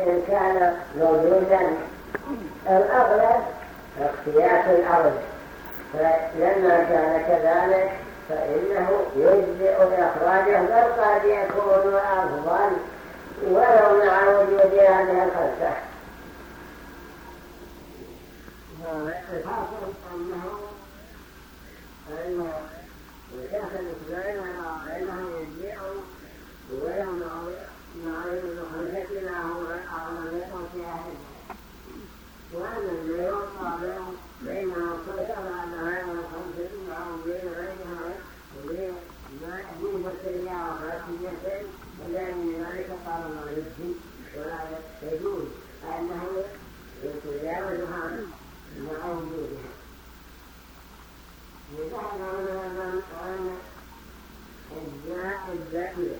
إن كان موجودا. الأغلب اختياط الأرض فلما كان كذلك فإنه يجزئ إخراجه بل قد يكون أفضل. ولو مع وجود هذه الخلفة. الحاصل أنه أنه الشيخ الإسلام أنه يجزئ ولو مع وجود خلفتنا هو أعظم يقول في أهل وأن اليوم طابع بينه سيطر على هذا الخمس معه بين غيرها وبين ما يجوز السريعة وخاتمية ولأن ذلك قال الله يجزي ولا يجوز أنه يتجاوزها مع وجودها وذهب هنا عن الجاء الزكية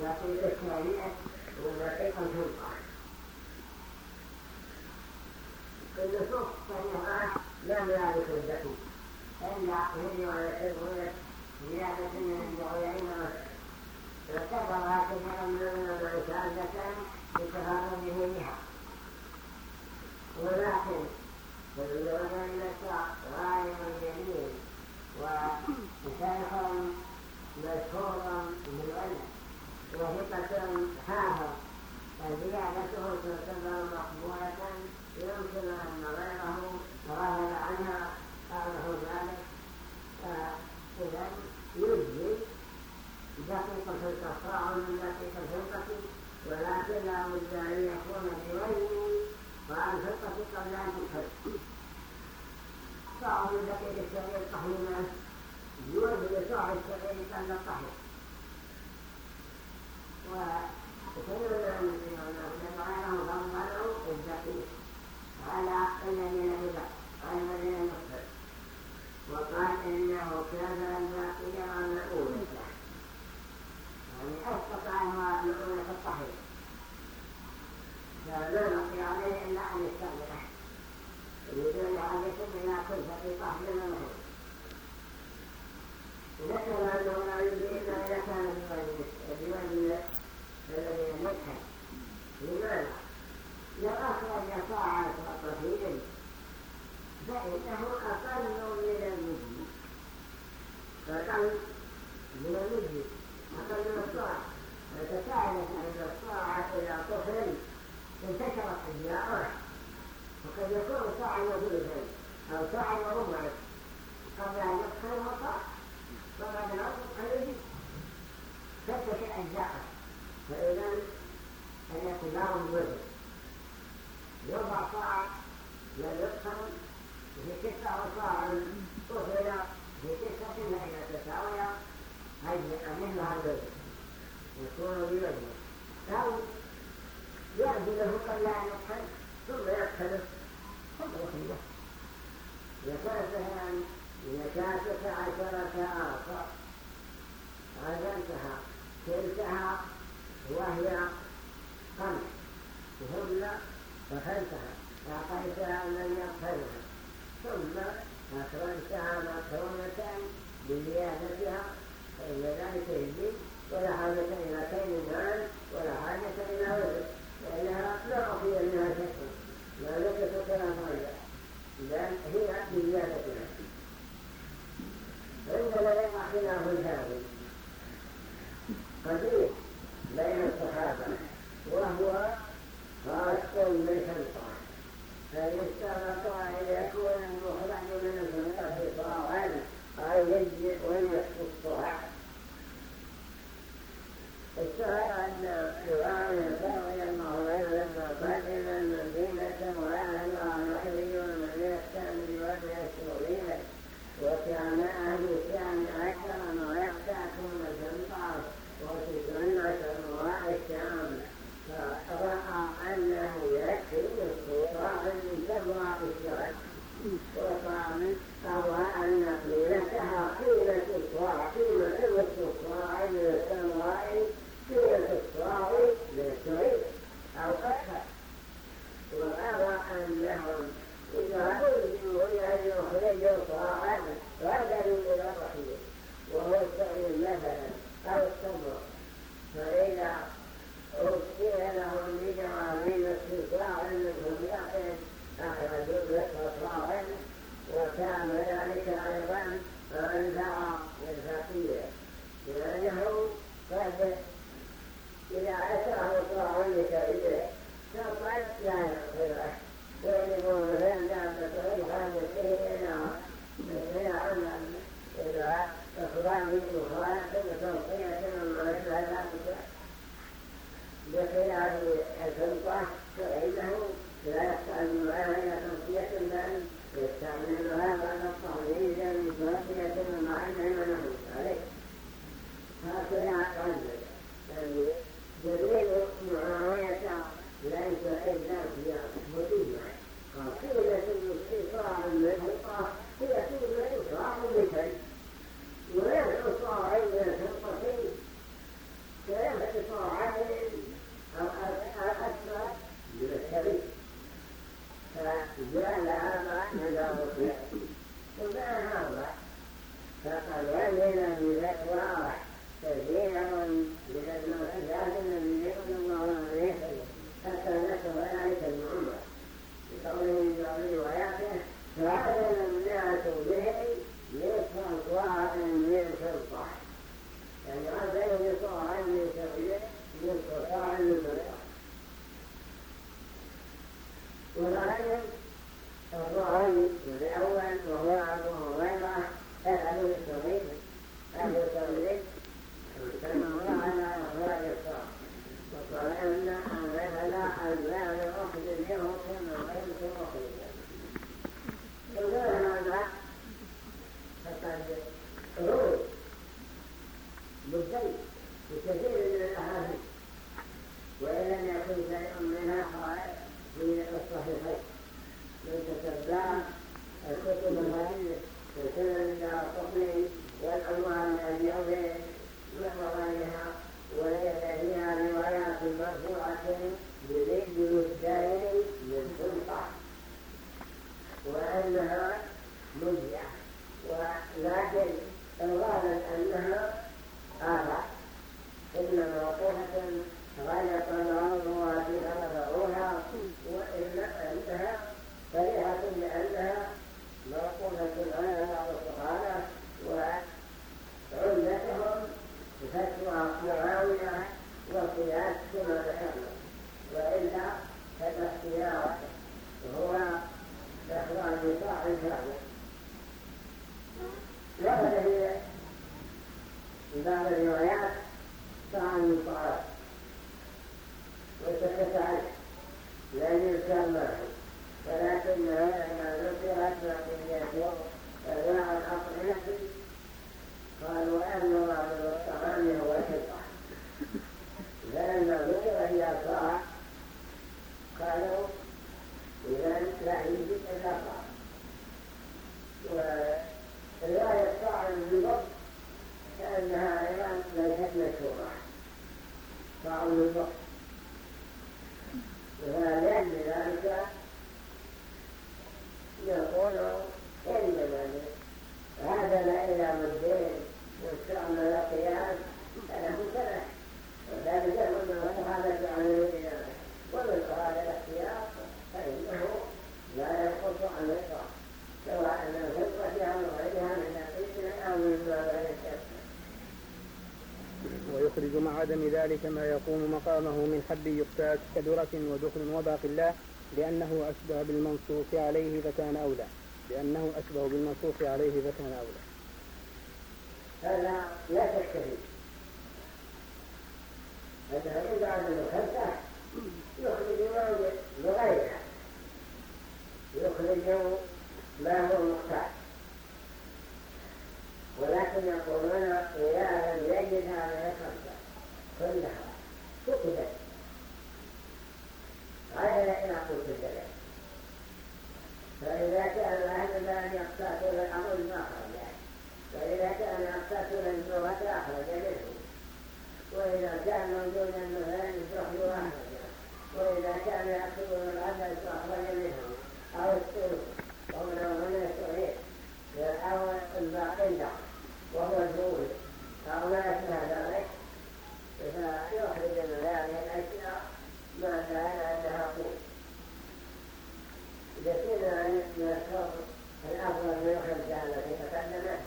زكية الشريعة وزكية الفرقة النصوص الصحيحة لم يعرف الزكي إلا هي ويحبون زيادة من العيين وكبرها كثيرا من العشاء بتفرده بها ولكن من الشعب غاية جميل وشيخ مشهور بالعلم وثقة حافظ فزيادته تعتبر مقبولة يمكن أن غيره غفل عنها أو له ذلك فإذا يجزي دقيقة الكفار من دقيقة الفرقة ولكن لا بد أن يكون بوزن وعن فرقة قبل أن تدخل صاع من دقيقة الشعير طحينة يوزن صاع الشعير قبل الطحين وكثير من العلماء فضلوا الدقيق على الذين يبقى على الذين يبقى وقال إنه كان الباقي على الأولى يعني أسقط عنها الأولى في الطحين بقي عليه إلا أن يستغنى يريدون حاجة إلى كل في طحن منه ذكر أنه لا يجي إلا إذا كان بوجه يمكن لماذا؟ لو أخرج طاعة الطفيل فإنه أقل من المجد فأقل من المجد أقل من الطاعة فتساعدت أن الطاعة إلى طفل انتشرت أجزاؤه وقد يكون ساعة وثلثا أو ساعة وربع قبل أن يدخل المطاع وبعد الأمر أن يجد تنتشر أجزاؤه فإذا لهم الوزن يربع صاع لا يدخل في تسعة وصاع طفل في تسعة تساوي أجزاء منها الوزن يكون بوزنه أو يعدله قبل أن يدخل ثم يدخله ثم يخرجه يكاسها يكاسك عشرة آخر عزمتها تلكها وهي خمس هن فخلتها أعطيتها من يدخلها ثم أخرجتها مكرونة بزيادتها فإن ذلك يجب ولا حاجة إلى كين المال ولا حاجة إلى وزن لأنها لا أخي منها شيء ما لك كما فرجع بل هي بزيادتها عندنا يقع خلاف هذا قديم بين الصحابة وهو خاص بالحنطة فيشترط أن يكون المخرج من الفنطة صاعا أو اشتهر أن الإمام Yeah. فهذا إذا أتاه الله عنك إليه فقال لا يغفره ويجب مثلا لا الغنية وسنن دار قطني والعنوان اليومين وغيرها وليس فيها روايات مرفوعة من سلطة وأنها مجزعة ولكن الغالب أنها آفة إنما موقوفة غير الأرض فيها نفعوها وإلا أنها فريحة لأنها على بعض الصحابة وعلتهم فتوى معاوية والقياس كما ذكرنا وإلا فالاختيار هو إخراج صاع كامل ورد في بعض الروايات من طعام وسكت عنه لم يذكر معه ولكنها لما ذكرت بقيته فباع الأطعمة قالوا أن مراد الطعام هو الفطرة فلما ذكر هي الصاع قالوا إذا لا يجب إلا صاع ورواية صاع بالضبط كأنها أيضا ليست مشهورة صاع بالضبط ولأجل ذلك إنما هذا لا سنة وذلك أنه هذا الإله ومن فإنه لا ينقص عن سواء الفطرة أو غيرها من أو من ويخرج مع عدم ذلك ما يقوم مقامه من حب يقتات كدرة ودخل وباقي الله لأنه أشبه بالمنصوص عليه فكان أولى. لأنه أشبه بالمنصوص عليه فكان أولى. هذا لا شك فيه. أنه إذا عمل يخرج ما يخرج ما هو مختار. ولكن يقولون إذا لم يجد هذه الخمسة كلها فقدت. إلى قوت الدليل فإذا كان أهل أن يقتاتل الأمر ما خرج وإذا كان يقتاتل اللغة أخرج منه وإذا كان موجودا مثلا الزحل أخرج وإذا كان يأكلون العدد أخرج منه أو السلوك ومن هنا السعيد أو الباقي وهو الزول أو ما أشبه ذلك فيخرج من هذه الأشياء ما كان أنها قوت عن الصوت الأفضل من الخمسة التي تقدمت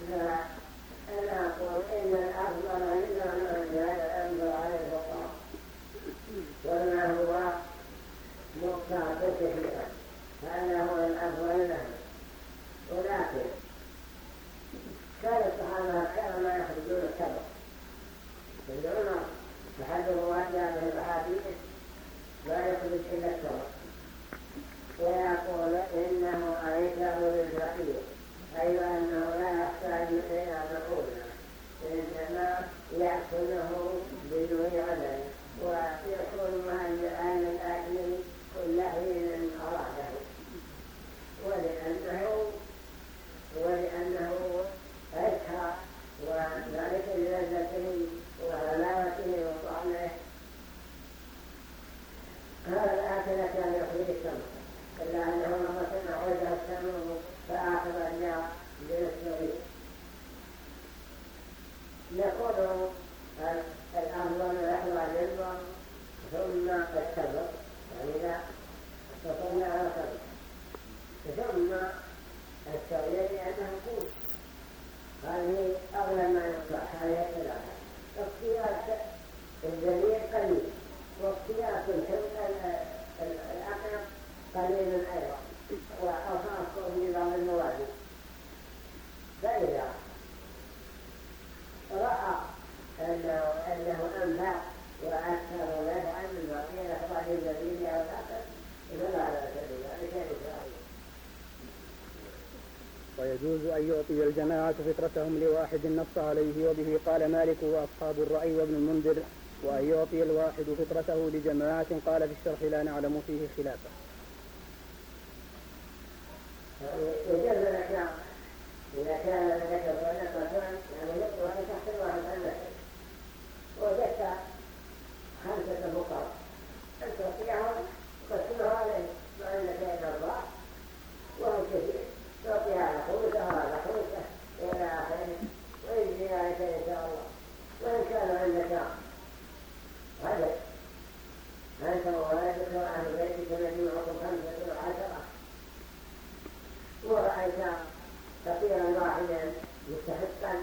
فأنا أقول إن الأفضل عندنا من هذا الأمر على الفقراء هو مقطع كثيرا هذا هو الأفضل لهم ولكن كان الصحابة كانوا لا يخرجون السبب ابن عمر تحدث واجه من الأحاديث لا يخرج إلا السبب ويقول إنه أيسر للفقير أي أنه لا يحتاج إلى مقولة إنما يأكله بدون عدل ويكون مهيئا للأكل كل حين أراده ولأنه ولأنه أشهى وذلك للذته وحلاوته وطعمه هذا الآكل كان يخرج السمع إلا أنه مرة عوده السمع فآخر النار بالسرير نقول الأفضل الأحوال للبر ثم السبق يعني لا وصلنا على خمس ثم السعير لأنه قوت هذه أغلى ما يصلح هذه الثلاثة اختيار الدليل قليل وأكثر نفعا من بقية الأخراج الجديد أو الآخر فلا بأس بذلك ويجوز أن يعطي الجماعة فطرتهم لواحد نص عليه وبه قال مالك وأصحاب الرأي وابن المنذر وأن يعطي الواحد فطرته لجماعة قال في الشرح لا نعلم فيه خلافا. يجوز لك إذا كان لك طريقة يعني يقوى تحت الواحد عن وجدت خمسة فقراء أن تعطيهم تقسمها عليه مع أنك إلى الله وهم كثير تعطيها على خمسة وعلى خمسة إلى آخره ويجزي ذلك إن شاء الله وإن كان عندك هدف أنت وولدك وأهل بيتك مجموعكم خمسة وعشرة ورأيت فقيرا واحدا مستحقا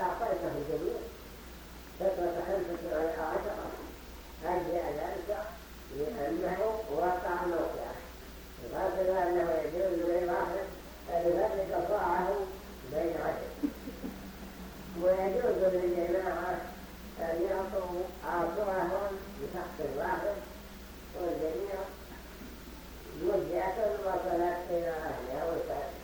أعطيته الجميع فطرة خمسة عشرة أجزاء ذلك لأنه وقع موقعه الغاسل أنه يجوز للواحد أن يفرق صاعه بين عشر ويجوز للجماعة أن يعطوا عصرهم بشخص واحد والجميع مجزئة وصلت إلى أهلها وسائل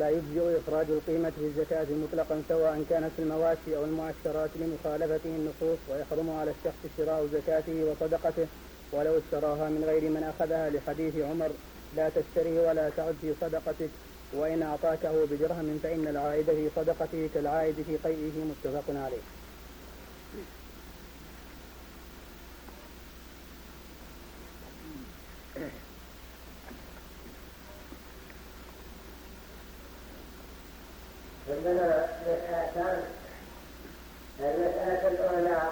ولا يجزئ إخراج القيمة في الزكاة مطلقا سواء كانت في المواشي أو المعشرات لمخالفته النصوص ويحرم على الشخص شراء زكاته وصدقته ولو اشتراها من غير من أخذها لحديث عمر لا تشتري ولا تعد في صدقتك وإن أعطاكه بدرهم فإن العائد في صدقته كالعائد في قيئه متفق عليه عندنا مسألتان المسألة الأولى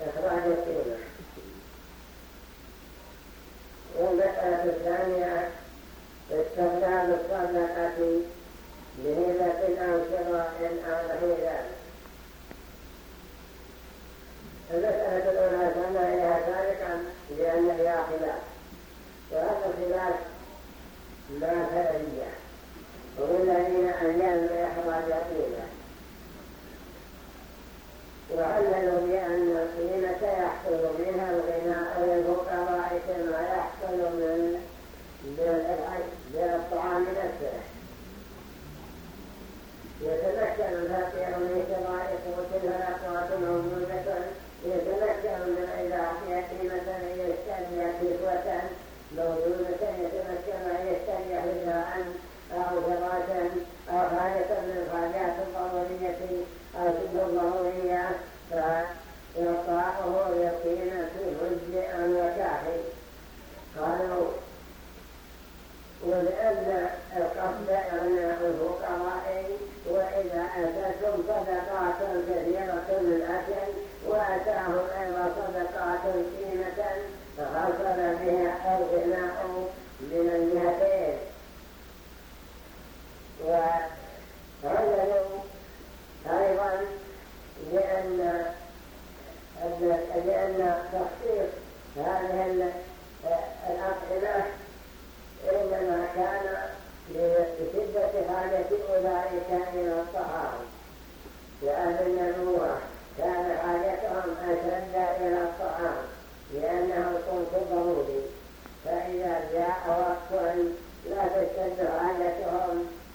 إخراج القيمة والمسألة الثانية استخدام الصدقة بهبة أو شراء أو نحو ذلك المسألة الأولى سمع إليها سابقا لأن فيها خلاف وهذا الخلاف لا فرعية والذين أجازوا إحراج قيمة وعللوا بأن القيمة يحصل منها الغناء للفقراء كما يحصل من من الطعام نفسه يتمكن الفقير من شراء قوت فالأقوات موجودة يتمكن من إذا أعطي قيمة يشتري كسوة موجودة يتمكن أن يشتري حذاء أو فراشا أو حاجة من الحاجات الضرورية أو تلك الضرورية فإعطاؤه بقيمة مجزئا وكافي قالوا ولأن القصد أغناء الفقراء وإذا أتتم صدقات كثيرة من أكل وأتاهم أيضا صدقات قيمة فحصل بها الغناء من الجهتين وعلموا أيضا لأن لأن تخصيص هذه الأطعمة إنما كان لشدة حاجة أولئك إلى الطعام لأهل النبوة كان حاجتهم أشد إلى الطعام لأنه ضروري فإذا جاء وقت لا تشتد حاجتهم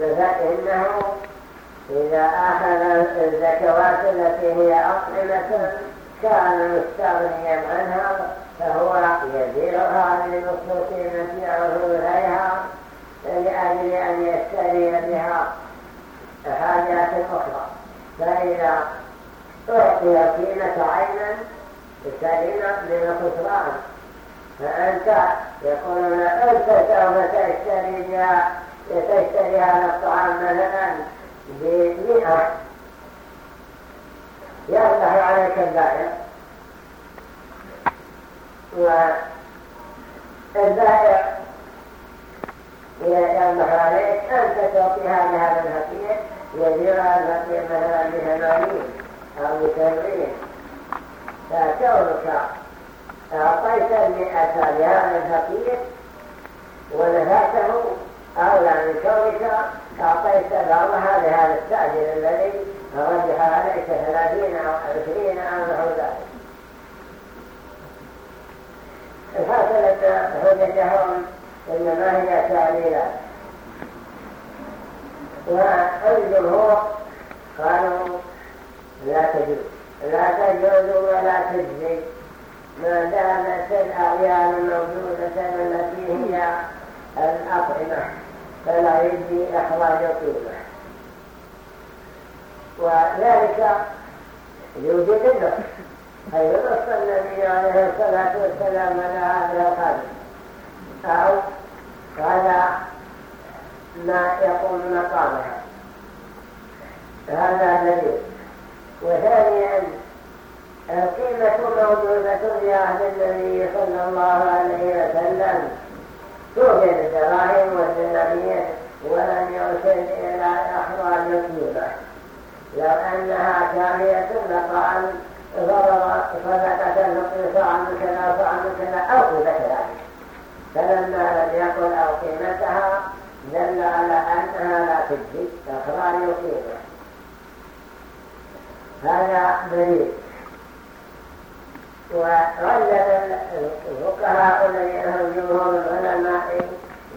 فإنه إذا أخذ الزكوات التي هي أطعمة كان مستغنيا عنها فهو لنصف قيمة أو إليها لأجل أن يشتري بها حاجات أخرى. فإذا أعطي قيمة عينا سلم من الخسران فأنت يقولون أنت سوف تشتري بها تشتري هذا الطعام مثلا بمئة يفتح عليك البائع والبائع يفتح عليك أنت تعطيها لهذا الفقير يبيع الفقير مثلا بثمانين أو بسبعين فكونك أعطيت المئة لهذا الفقير ونفعته أولى من كونك أعطيت بعضها لهذا التاجر الذي رجح عليك ثلاثين أو عشرين أو نحو ذلك الحاصل أن حجتهم إنما هي تعليلات والجمهور قالوا لا تجوز. لا تجوز ولا تجزي. ما دامت الأعيان موجودة التي هي الأطعمة. فلا يجزي إخراج قيمة وذلك يوجد النص حيث نص النبي عليه الصلاة والسلام على هذا القدر أو على ما يقوم مقامها هذا دليل. وثانيا القيمة موجودة عهد النبي صلى الله عليه وسلم. توجد الدراهم والدنانير ولم يرسل إلى إخراج القيمة لو أنها كافية لقال ضرر صدقة نقص عن كذا فعن كذا أو قيمة ذلك فلما لم يقل أو قيمتها دل على أنها لا تجزي إخراج القيمة هذا دليل وغلب الفقهاء الذين هم جمهور العلماء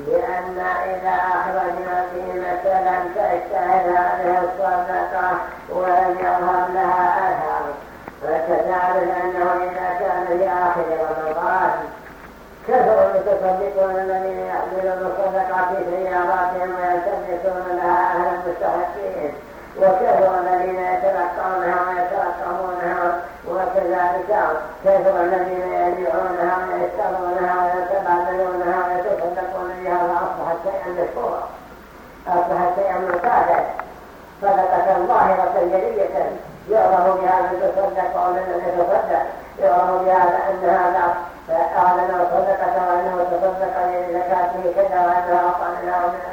بأن إذا أخرجنا به مثلا تشتهر هذه الصدقة ولم يظهر لها أثر فتعرف أنه إذا كان في آخر رمضان كثر المتصدقون الذين يحملون الصدقة في سياراتهم ويلتمسون لها أهل المستحقين وكثر الذين يتلقونها ويتلقونها وكذلك كثر الذين يبيعونها ويشترونها ويتبادلونها ويتصدقون بها فأصبحت شيئا مشهورا أصبحت شيئا معتادا صدقة ظاهرة جلية يعرف بها من تصدق ومن لم يتصدق يعرف بها أن هذا أعلن صدقة وأنه تصدق لزكاته كذا وأنه أعطى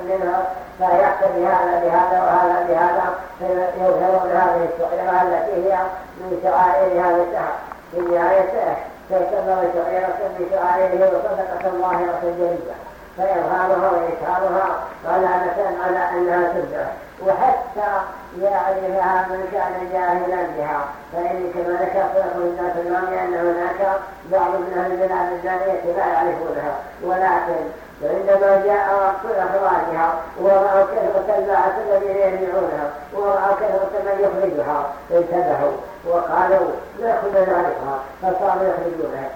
منها فيقتضي هذا بهذا وهذا بهذا فيظهرون هذه الشعيرة التي هي من شعائر هذا الشهر في نهايته تعتبر شعيرة من شعائره وصدقة ظاهرة جلية فإظهارها وإشهارها علامة على أنها تبدأ وحتى يعرفها من كان جاهلا بها. فإن كما ذكرت لكم الناس الماضي أن هناك بعض من أهل البلاد الجانية لا يعرفونها. ولكن عندما جاء وقت إخراجها ورأوا كثرة الباعة الذين يبيعونها ورأوا كثرة من يخرجها انتبهوا وقالوا لا كنا نعرفها فصاروا يخرجونها.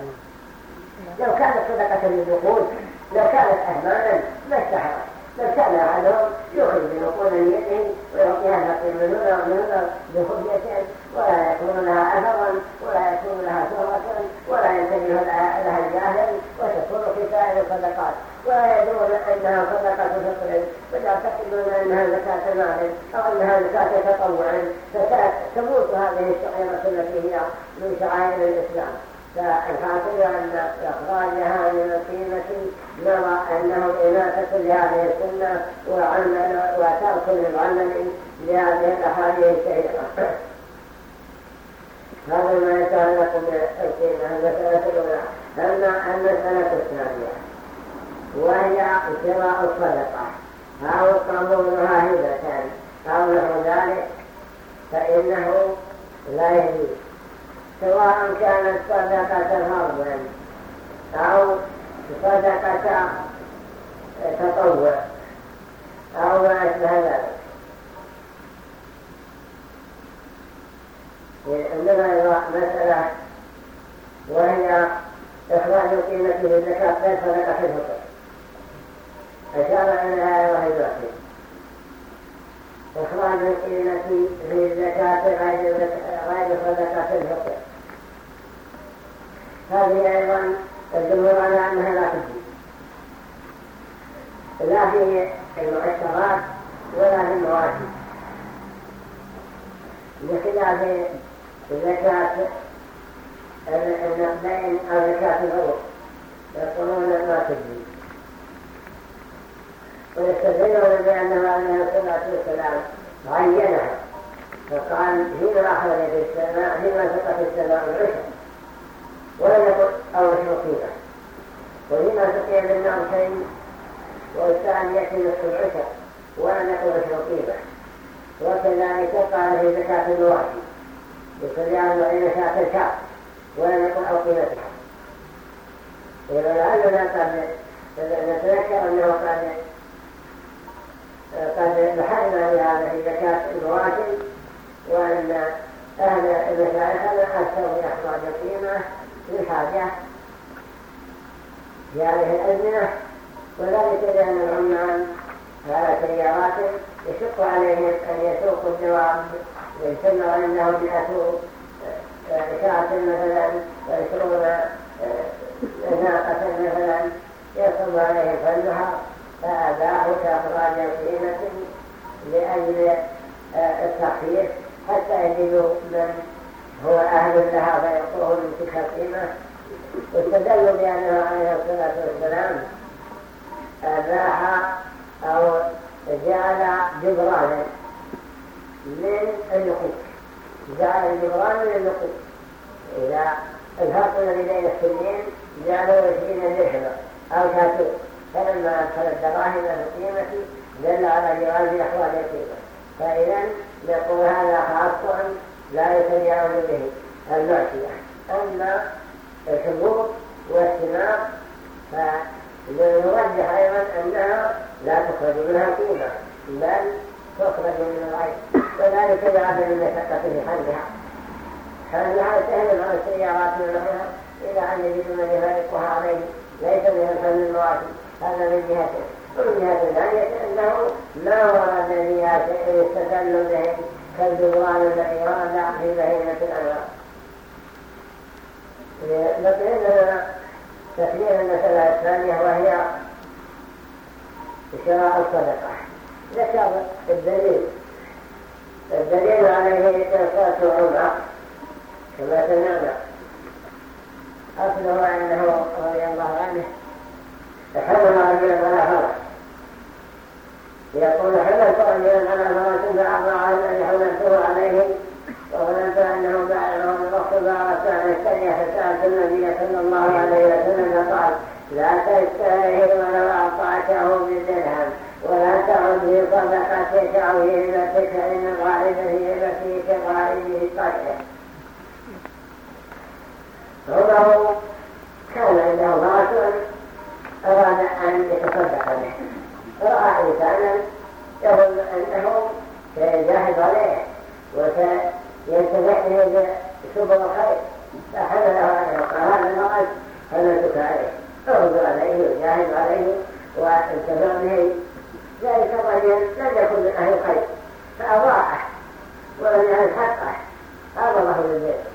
لو كانت صدقة للدخول لو كانت أهمانا ما اشتهرت. فكان أحدهم يخرج نقود يده ويعطيها من ومن هنا بخفية ولا يكون لها أثرا ولا يكون لها شهرة ولا ينتبه لها الجاهل وتكون في سائر الصدقات. ولا يدرون أنها صدقة فطر. بل يعتقدون أنها زكاة مال أو أنها زكاة تطوع فتموت هذه الشعيرة التي هي من شعائر الإسلام. فالحاصل أن إخراجها من القيمة نرى أنه إناثة لهذه السنة وترك للعمل لهذه الأحاديث الشهيرة هذا ما يتعلق بالقيمة المسألة الأولى أما المسألة الثانية وهي شراء الصدقة أو قبولها هبة أو نحو ذلك فإنه لا يجوز سواء كانت صدقة فرضا أو صدقة تطوع أو ما أشبه ذلك. عندنا مسألة وهي إخراج قيمته الزكاة غير صدقة الفطر أشار إليها وهي الوحيد إخراج القيمة في الزكاة غير صدقة الفطر هذه أيضا الجمهور على أنها لا تجي لا في المعشرات ولا في المواجب بخلاف زكاة النقدين أو زكاة العروق يقولون ما تجي ويستدلون بأنه عليه الصلاة والسلام عينها فقال هنا أخذ في السماء هنا سقط السماء العشر ولم يقل أول مصيبة وهنا سقي بالنار شيء والثاني يأتي نصف العشر ولم يقل مصيبة وكذلك قال في زكاة الوحي يصلي عنه أين شاء الشعب ولم يقل أو قيمتها إذا لعلنا قد نتذكر أنه قد قد بحثنا بهذا في زكاة الرواتب وأن أهل المشايخ من أخراج القيمة. للحاجة في هذه الأزمنة وذلك لأن العمال على سيارات يشق عليهم أن يسوقوا الدواب ويسمى عنده مئة شاة مثلا ويشرون ناقة مثلا يصب عليهم فلها فأباحوا كأخراج القيمة لأجل التخفيف حتى يجدوا من هو أهل لها فيعطوه من تلك القيمة واستدلوا بأنه عليه الصلاة والسلام أباح أو جعل جبرانا من النقود. جعل الجبران من النقود. إذا الذي بين السنين جعلوا عشرين درهما أو كاتب فلما أدخل الدراهم القيمة دل على جواز إخراج القيمة. فإذا نقول هذا خاص لا يتجاوز به المعصية أما الحبوب والثمار فنرجح أيضا أنها لا تخرج منها قيمة بل تخرج من العين وذلك بعدم المشقة في حلها. حلها سهل على السيارات ونحوها إلى أن يجد من يفرقها عليه ليس من الفن المواسم هذا من جهته. ومن جهة ثانية أنه ما ورد بها شيء يستدل به. كالجبران الذي ورد في بهيمة الأنوار بقي لنا تكليل المسألة الثانية وهي شراء الصدقة ذكر الدليل الدليل عليه قصة عمر كما سمعنا أصله أنه رضي الله عنه حمل رجلا على فرس يقول حملت رجلا على فرس على الذي حملته عليه وظننت أنه بعده الوقت فأردت أن أشتري فسألت النبي صلى الله عليه وسلم قال لا تشتريه ولو أعطاته بدرهم ولا تعد في صدقتك أو هبتك إن الغالب في هبتك كغالب قتله عمر كان عنده رجل أراد أن يتصدق به فرأى إنسانا يظن أنه سيجاهد عليه وسينتفع به بسبب الخير فحمله عليه وقال هذا المرأة حملتك عليه اغضر عليه وجاهد عليه وانتفع به ذلك الرجل لم يكن من أهل الخير. فأضاعه ولم يهل حقه هذا الله للبيت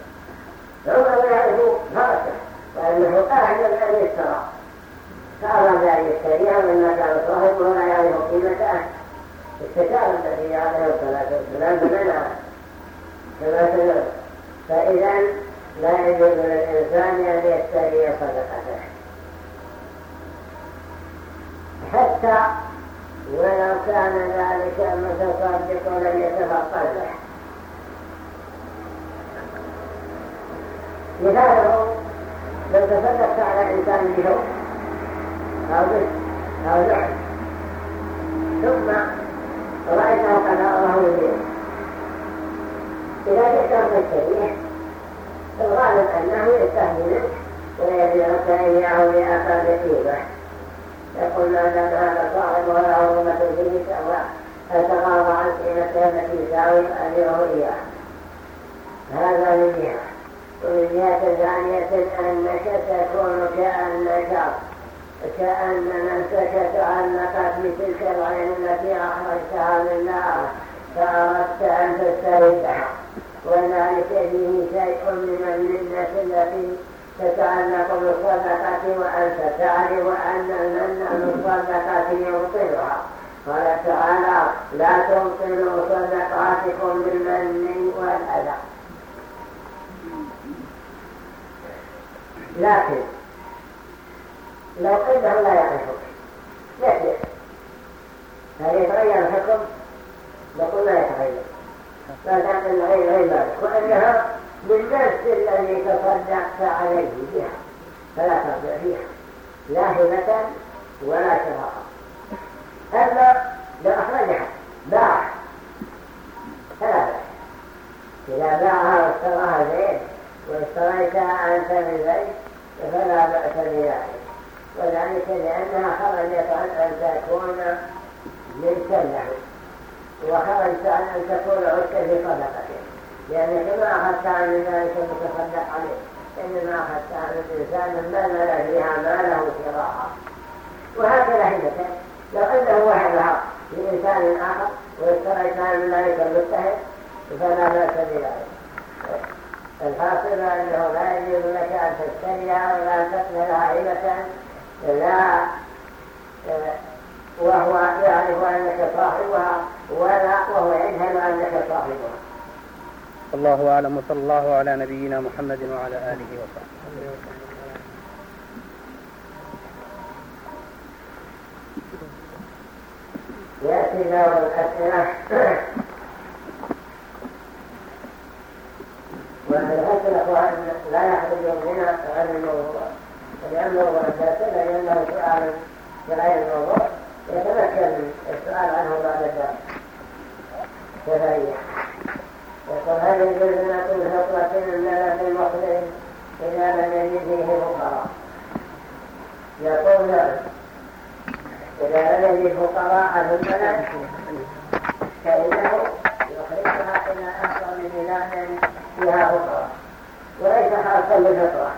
عمر يعرف فرسه وأنه أهل أن يشترى فأراد أن يشتريها مما كان صاحبه لا يعرف قيمته استشار النبي عليه الصلاة والسلام فمنع كما سمعت فإذا لا يجوز للإنسان أن يشتري صدقته حتى ولو كان ذلك المتصدق لم يتفقد به مثاله لو تصدقت على إنسان بيوم أو لعب ثم رأيته قد أراه اليوم. إذا جئت أن تشتريه الغالب أنه يستهدي ويبيعك إياه بأقل قيمة. يقول ما دام هذا صاحب ولا عظمة فيه سواء فتغاضى عن قيمته التي يساوي أبيعه إياه هذا من جهة. ومن جهة ثانية أنك تكون كأنك كأن نفسك تعلقت بتلك العين التي أخرجتها من النار فأردت أن تستردها وذلك فيه شيء من المنة التي تتعلق بالصدقة وأنت تعرف أن المنة بالصدقة يبطلها. قال تعالى لا تبطلوا صدقاتكم بالمن والأذى. لكن لو انه لا يعرفك يكذب هل يتغير الحكم؟ نقول لا يتغير. لا تعقل غير غير ذلك وأنها من نفس الذي تصدقت عليه بها. فلا ترجع فيها. لا هبه ولا شراء. أما لو أخرجها باع فلا بأس إذا باعها واشتراها زين واشتريتها أنت من فلا بأس بذلك. وذلك لأنها خرجت عن أن تكون له وخرجت عن أن تكون عدت في صدقته لأنك ما أخذت عن ذلك المتصدق عليه. إنما أخذت عن الإنسان بذل فيها ماله شراءها وهكذا هدته لو أنه وهبها لإنسان آخر واشتريتها من ذلك المتهم فلا بأس بذلك. الحاصل أنه لا يجوز لك أن تشتريها ولا تقبلها هبة لا وهو يعرف أنك صاحبها ولا وهو يجهل أنك صاحبها. الله أعلم وصلى الله على نبينا محمد وعلى آله وصحبه. يأتي دور الأسئلة والأسئلة لا يخرج منها عن الموضوع. لأنه أساسا لأنه سؤال الموضوع يتمكن السؤال عنه بعد ذلك كفاية يقول هل يجوز أن فطرة من بلد المخبر إذا لم يجد فقراء؟ يقول إذا لم فقراء في البلد فإنه يخرجها إلى أفضل بلاد فيها فقراء وليس خاصا بالفطرة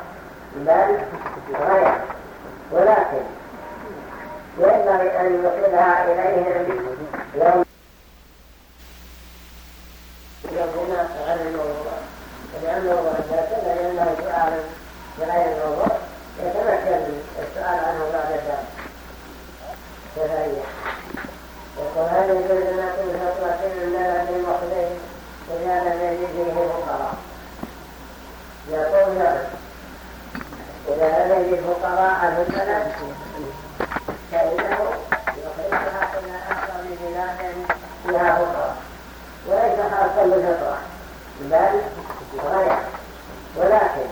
بل غير ولكن ينبغي أن يوصلها إليهم يوم يومنا غير الموضوع لأنه أساسا لأنه سؤال بغير الموضوع يتمكن السؤال عنه بعد ذلك كفاية يقول هل يجوز نقول فطرة من بلد المخزين إذا لم يجد فقراء يقول نعم إذا لم يجد فقراء في البلد فإنه يخرجها إلى أكثر بلاد فيها فقراء وليس خاصا بالفطرة بل غير ولكن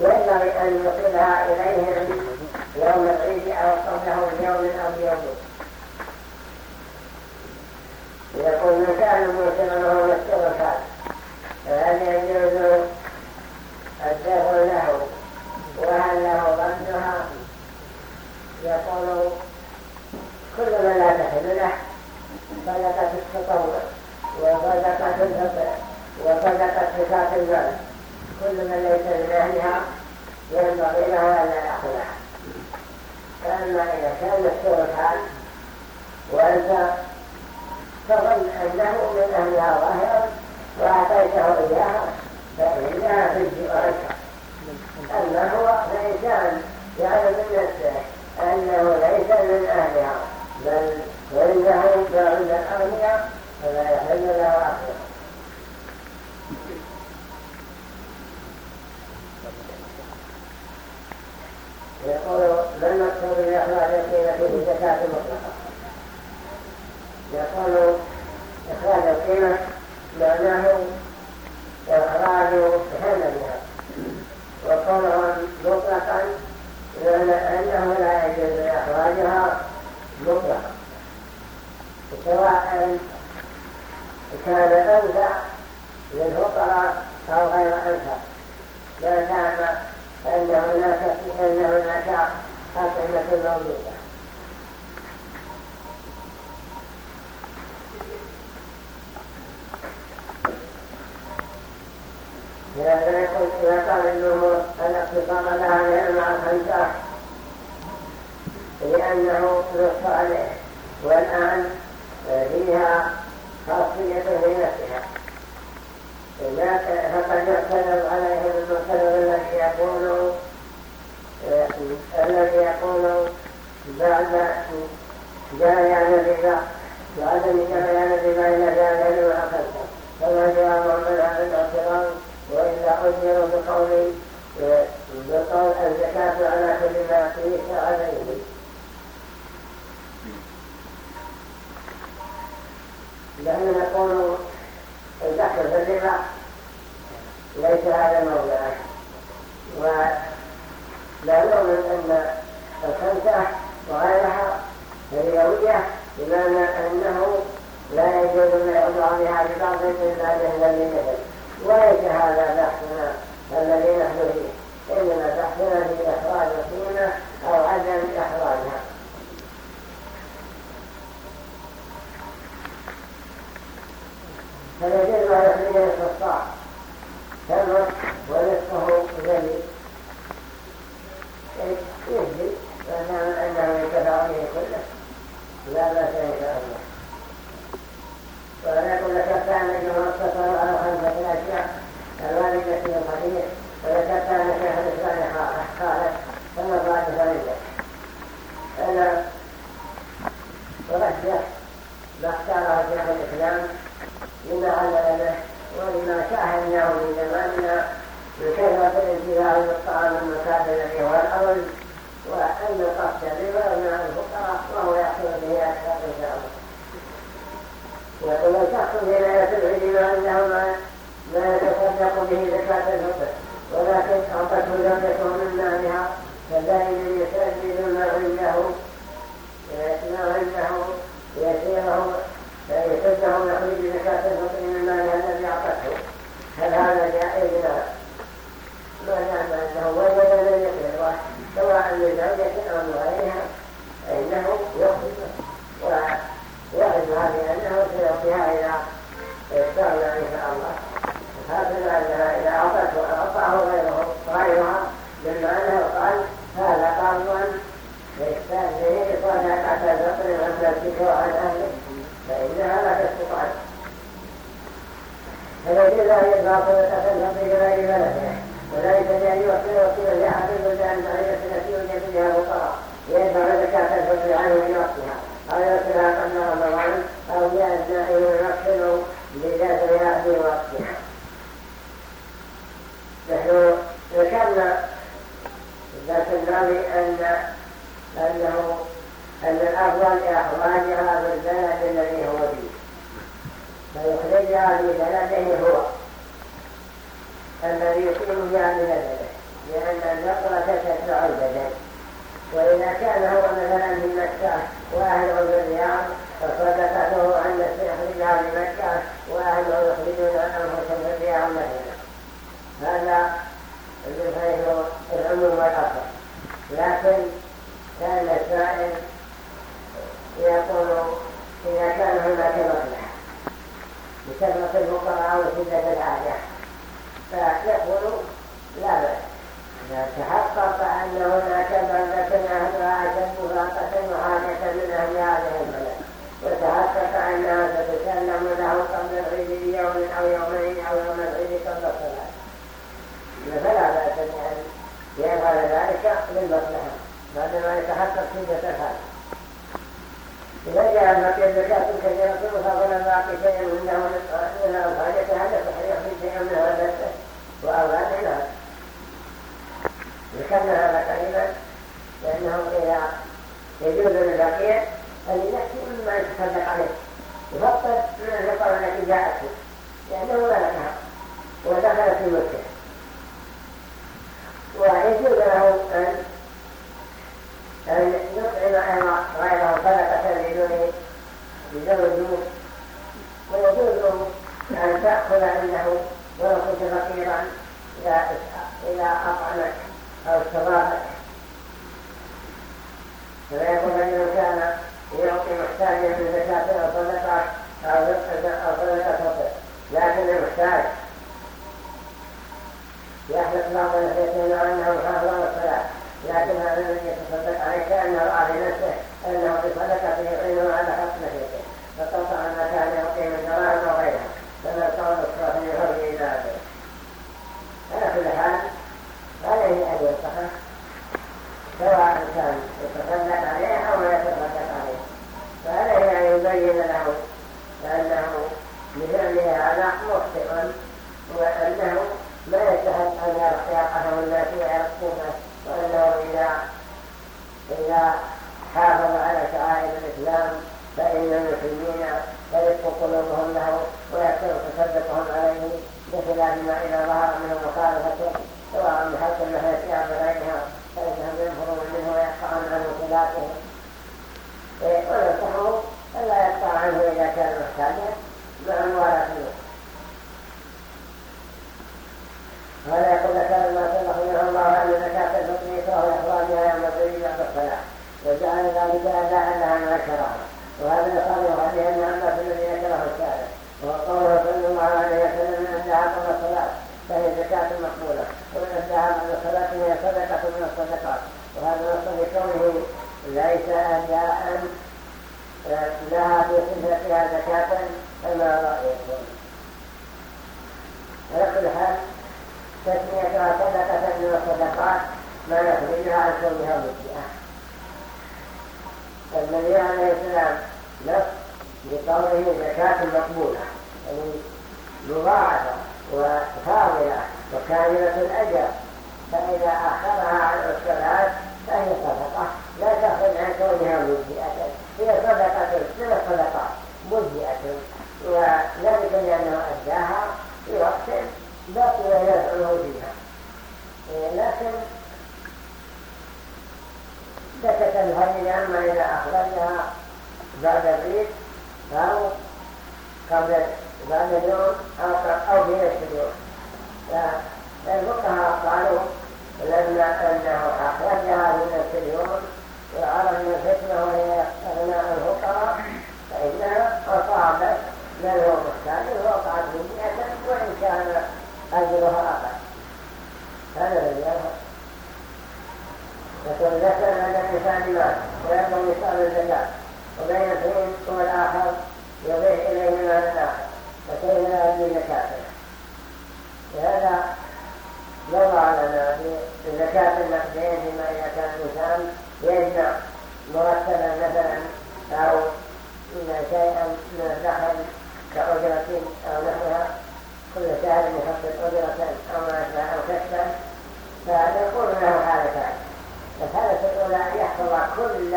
ينبغي أن يوصلها إليهم يوم العيد أو قبله بيوم أو بيومين يقول من كان موسما وهو الحال فهل يجوز الدفع له وهل له ردها يقول كل من لا تحل له صدقة التطوع وصدقة الفطر وصدقة زكاة المال كل من ليس من ينبغي له أن لا يأخذها. فأما إذا كان مستور الحال وأنت تظن أنه من أهلها ظاهرا وأعطيته إياها فإنها تجزئ عنك أما هو فإن كان يعلم من نفسه أنه ليس من أهلها بل وإنه عند الأغنياء فلا يحل له أخذه. يقول ما المقصود بإخراج القيمة في زكاة مطلقة يقول إخراج القيمة معناه إخراج ثمنها وقوله مطلقا أنه لا يجوز إخراجها مطلقا. سواء كان أنفع للفقراء أو غير أنفع ما دام أن هناك أن هناك أطعمة موجودة لهذا يقول إذا قال الجمهور الاقتصاد لها لأن مع الخمسة لأنه نص عليه والآن فيها خاصية في نفسها فقد يعترض عليهم المعترض الذي يقول الذي يقول بعد جريان الربا وعدم جريان الربا إلى جريان مع خمسة فما جاء من الاعتراض وإلا أجر بقول يقول الزكاة على كل ما فيه عليه. لأننا نقول البحث في الربا ليس هذا موضعه ولا نؤمن أن الخمسة وغيرها ربوية بمعنى أنه لا يجوز أن يوضع بها ببعض الإنسان الذي مثل وليس هذا بحثنا الذي نحن فيه إنما بحثنا في إخراج القيمة أو عدم إخراجها. فيجب يخرج نصف الصاع تمر ونصفه جلي يجزي فنعم أنه ينتفع به كله. لا بأس إن شاء الله. ولكن ذكرت أن الجمهور اقتصروا على خمسة أشياء في الحديث وذكرت أن شيخ الإسلام قال ثم قال فريدة أنا أرجح ما اختاره شيخ الإسلام لما علم به ولما شاهدناه من زماننا بكثرة الانتباه للطعام المكان الذي هو الأول وأن القصد بما من الفقراء وهو يحصل به أكثر وإن الشخص في ليلة العيد ما أنه ما يتصدق به زكاة الفطر ولكن أعطته زوجته من مالها فدائما يسدد ما عنده ما عنده يسيره فيسده ويخرج زكاة الفطر من مالها الذي أعطته هل هذا جائز لا ما دام أنه وجد من يقدر سواء لزوجة أو لغيرها فإنه يخرج الزكاة كثيرة فضل باقي شيء منه من الحاجة هذا صحيح في شيء من هذا وأولاد الناس ذكرنا هذا قريبا لأنه إذا يجوز للبقية أن يأتي مما يتصدق عليه يفضل من الفطر التي جاءته لأنه لا لكها ودخلت في ملكه ويجوز له أن أن يطعم غيره صدقة بدون بدون جنود ويجوز أن تأخذ عنده ولو كنت فقيرا إذا أطعمك أو استضافك يكون من كان يعطي محتاجا من زكاة أو صدقة أو صدقة لكن المحتاج. يحدث بعض يقول أنه حافظ الصلاة لكن هذا الذي يتصدق عليه كأنه رأى بنفسه أنه بصدقته يعينه على حق نفسه فقطع سواء كان يتسلط عليه أو ما يتسلط عليه فعليه أن يبين له أنه بفعله هذا مخطئ وأنه ما يستحق أن يرقي يرقيقه الناس ويرقوه وأنه إذا إذا حافظ على شعائر الإسلام. فإن المسلمين ترق قلوبهم له ويكثر تصدقهم عليه بخلاف ما إذا ظهر من مخالفته سواء بحق المهنة أو بغيرها كافر ونصحه إيه، ألا يقطع عنه إذا كان محتاجا مع موالاته ولا يقول لك لما صدق منه الله أن زكاة الفطر فهو إخراجها يوم الطيب بعد الصلاة. وجعل ذلك أداء لها ما الكراهة وهذا يصرف عليه أن عباس الذي يكره الشارع وقوله صلى الله عليه وسلم ان أدعى قبل الصلاة فهي زكاة مقبولة. وان أدعى بعد الصلاة هي صدقة من الصدقات. وهذا نص لكونه ليس أداء لها في صفتها زكاة كما رأيكم حال تسميتها صدقة من الصدقات؟ ما يخرجها عن كونها مجزئة فالنبي عليه السلام نص بقوله زكاة مقبولة يعني مضاعفة وفاضلة وكاملة الأجر فإذا أخرها عن الصلاة فهي صدقة. لا تخرج عن كونها مجزئة. هي صدقة من الصدقات مجزئة. وذلك لأنه أداها في وقت باقي يدعوه فيها لكن سكت الهدي أما إذا أخرجها بعد العيد أو قبل بعد اليوم أو أو في نفس اليوم. فالفقهاء قالوا لما أنه أخرجها في نفس اليوم وعرفنا الفتنة وهي أغناء الفقراء فإنها أصابت من هو محتاج ووقعت في وإن كان أجرها أقل. هذا الذي يظهر. يقول ذكر أن الإنسان مال ويبقى مثال الزكاة وبين اثنين والآخر يضيف إليه مال الآخر فكيف لا يدري زكاته لهذا يضع لنا بزكاة النقدين فيما إذا كان الإنسان يجمع مرتبا مثلا أو شيئا من الدخل كأجرة أو نحوها كل شهر يحصل أجرة أو ما أو كسبا فنقول له حالتان الحالة الأولى يحفظ كل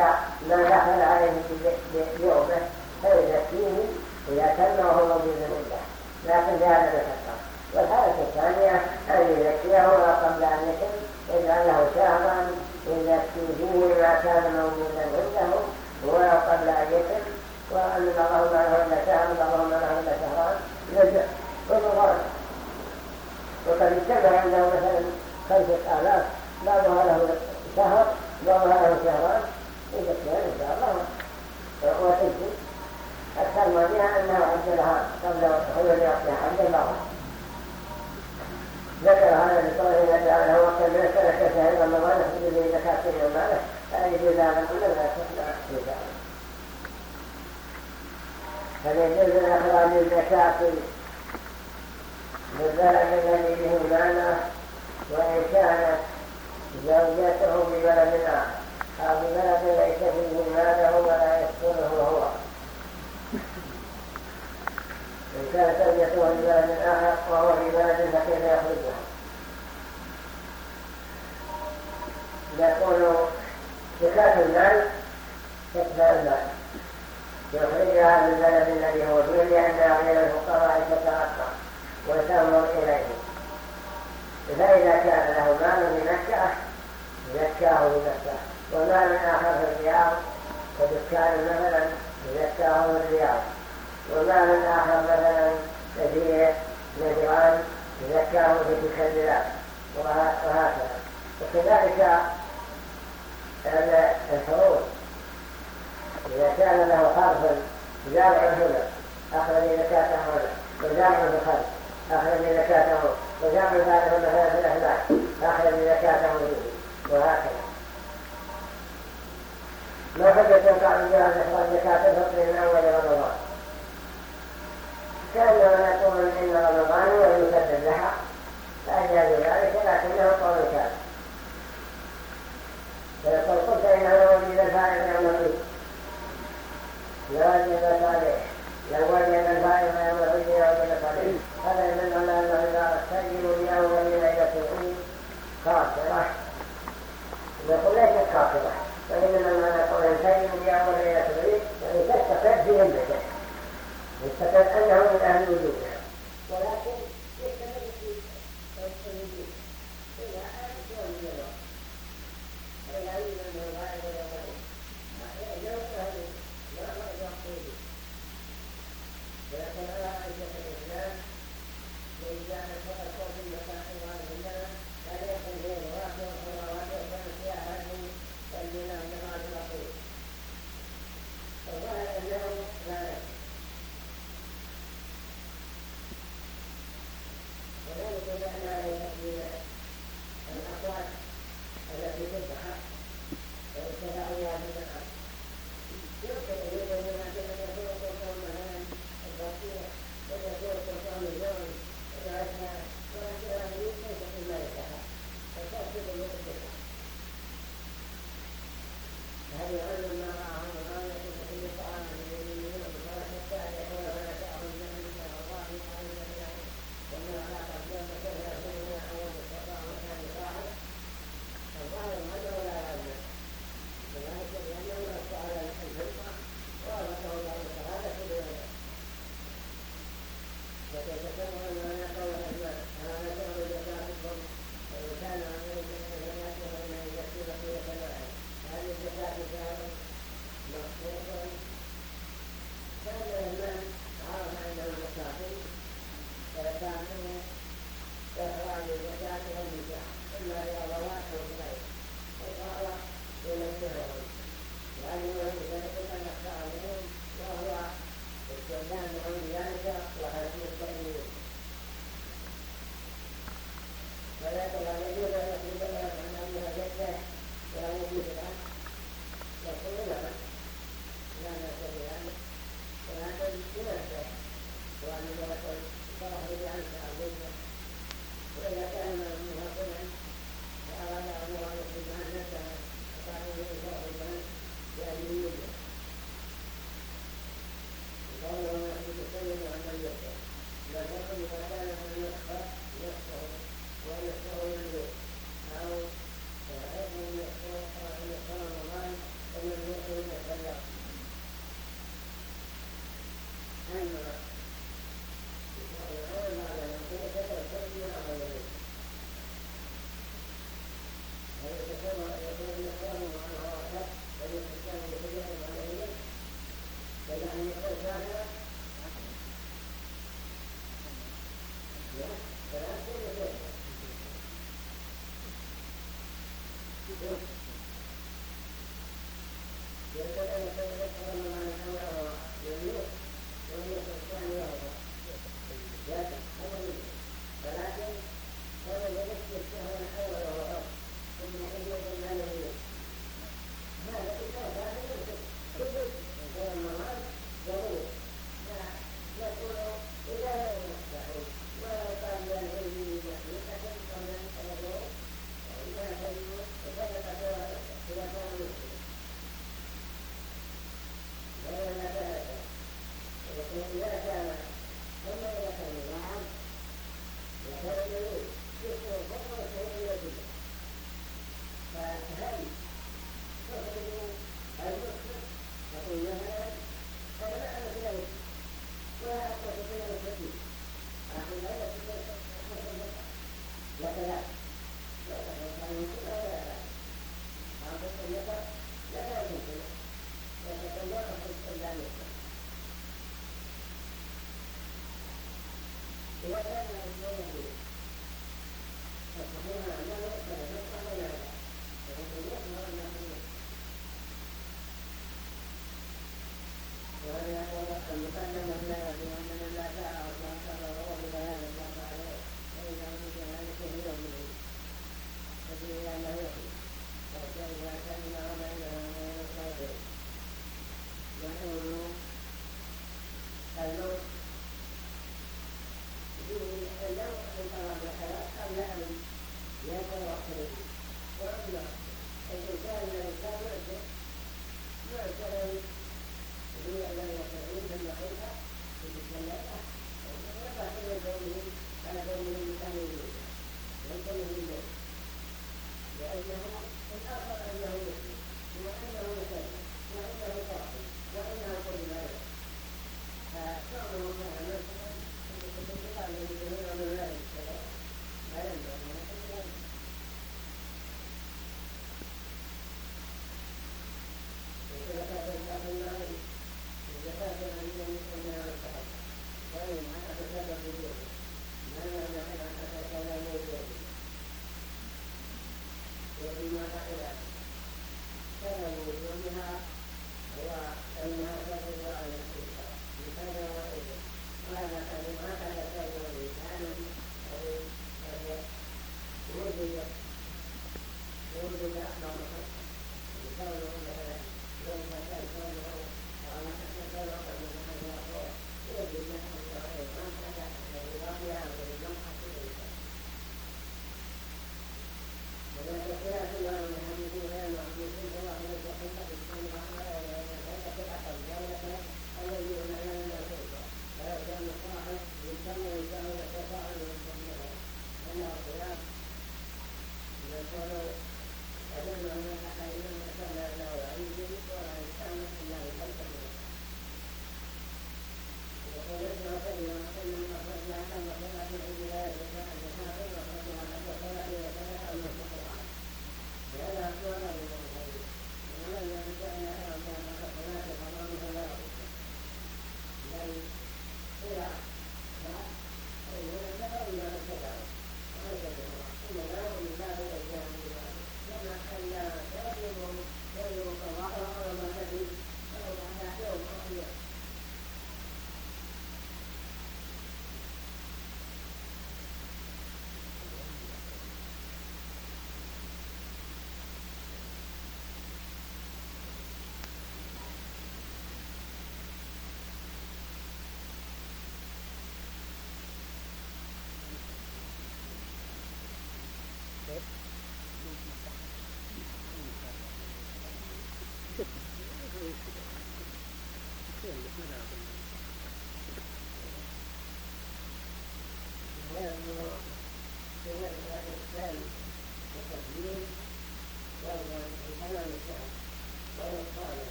ما دخل عليه بيومه فيزكيه كان وهو موجود عنده لكن بهذا نفسه والحالة الثانية أن يزكيه قبل أن يتم يجعل له شهرا يزكي فيه ما كان موجودا عنده ولو قبل أن وأن بعضهم له إلا شهر بعضهم له إلا شهران. يرجع ومضارب وقد اجتمع عنده مثلا خمسة آلاف. بعضها له شهر بعضها له شهران. إذا كان إن شاء الله. وتجي أكثر ما بها أنه عجلها قبل حلول وقتها عجل بعضها ذكر هذا بقوله أن جعله وقتا من السنة كشهر رمضان يخرج به زكاة من ماله فيجوز هذا الأمر لا يصح في ذلك فليجوز إخراج الزكاة بالبلد الذي به معنى وإن كانت زوجته ببلد أو ببلد ليس فيه ماله ولا يسكنه هو. إن كانت زوجته ببلد آخر وهو في بلد فكيف يخرجها يقول زكاة المال تتبع المال يخرجها من البلد الذي هو فيه لأنها غير الفقراء تترقى وتنظر إليه فإذا كان له مال في مكة زكاه بمكة ومال آخر في الرياض ودكان مثلا زكاه في الرياض ومال آخر مثلا في نجران زكاه في تلك البلاد وهكذا. وكذلك الحروف إذا كان له حرف جامع هنا أخرج زكاته هنا وجامع الخلف أخرج زكاته وجامع ذلك مثلا في الأهلاك أخرج زكاته فيه وهكذا. ما حجة قال بها إخراج زكاة الفطر من أول رمضان كأنه يقول إن رمضان ويسدد لها فأجاز ذلك لكنه قول كامل فيقول قلت إنه وجد الفائد يوم لا وجبت عليه لو وجد الفائض يوم العيد وجبت عليه هذا يدل على انه إذا استجلوا لأول ليلة العيد خاطرة. يقول ليست خاطرة وانما ما نقول الفيل لأول ليلة العيد يعني تستقر في يستقر انه من أهل وجودها ولكن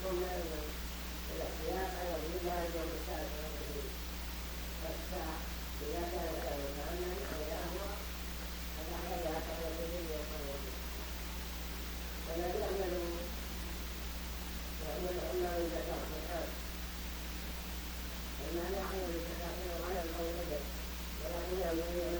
يكون من الاحتياط أن يجيب هذه المسائل حتى إذا كان له معنى أو يهوى فنحن لا تعلمين يقولون فلا يعمل يعمل إلا إذا كان القرآن فما نحن نتكلم على القول ولا نعمل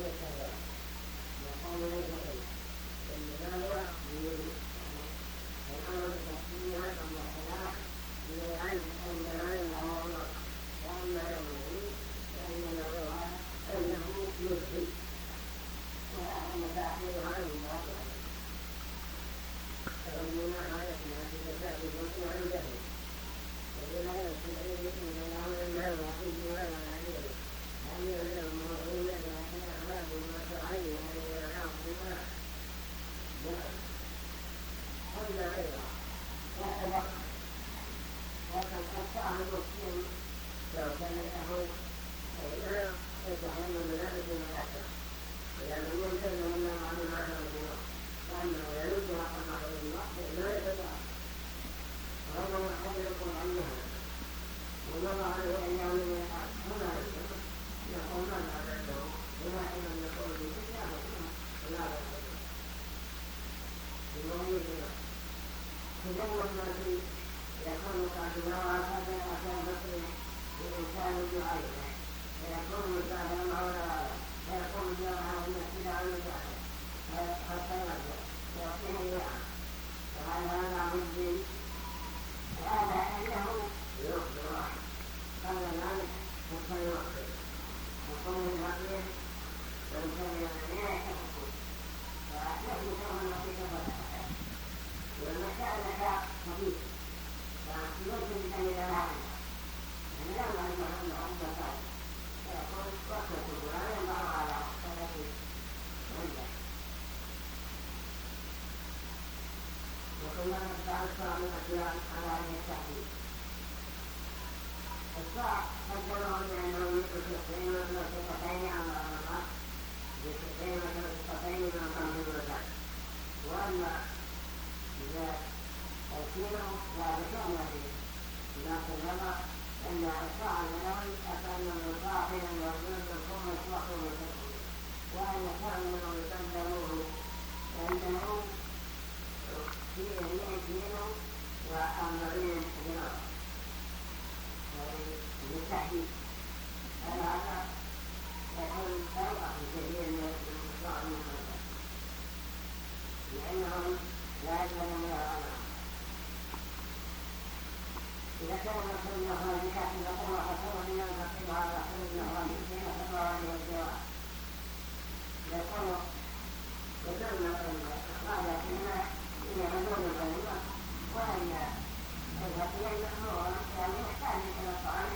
ولا يستطيع ان يعلم ما هو عليه هل يعلم ما هو ومضى عليه أيام من الأعمال هنا أو ما بعد عنده بما أن تجوز في يكون صاحب الهوى هكذا مكان بصري بإنسان يعينه فيكون مصاحب مولى فيقوم بيومها بالمسجد عن مصاحب حتى يرجع يعطيه إياه فهل هذا عبدي هذا أنه يخبر قال مالك حتى يخبر يقوم الفقير ويسلم عليه فأحببت كما نعطيك فتحة ولما سألك خبيث فأحببت بأن إذا ما أنت أنا لا أعلم أن أنت صالح فيقول وقت ولا ينبع على صلتي عنده وكنا نتبع الصلاة من أجلال على هذه التحديد الصلاة قدروا بأنه يدرك السليم والمسكتين أمر الله بما بينما قبل وبعد واما اذا الكيلو لا بكون فيه لكن نرى ان الطعن الأول اكل من طاحنا موجود ثم يصبح مكتبه وان تعمل يقدموه فانه فيه 100 كيلو و40 جرام بالتحديد هذا فيربح كثير من الصعب المخلص لأنهم لا يجبرون الأمر إذا كان الرسول الله بحاكم القرى فصور بنا الحقيب على رسول الله بإسلام فصور عليه الزراعة يقول يدل الإخراج فيما إلى عدول الغنيمة وأن الفقير المأمور يعني يحتاج إلى الطعام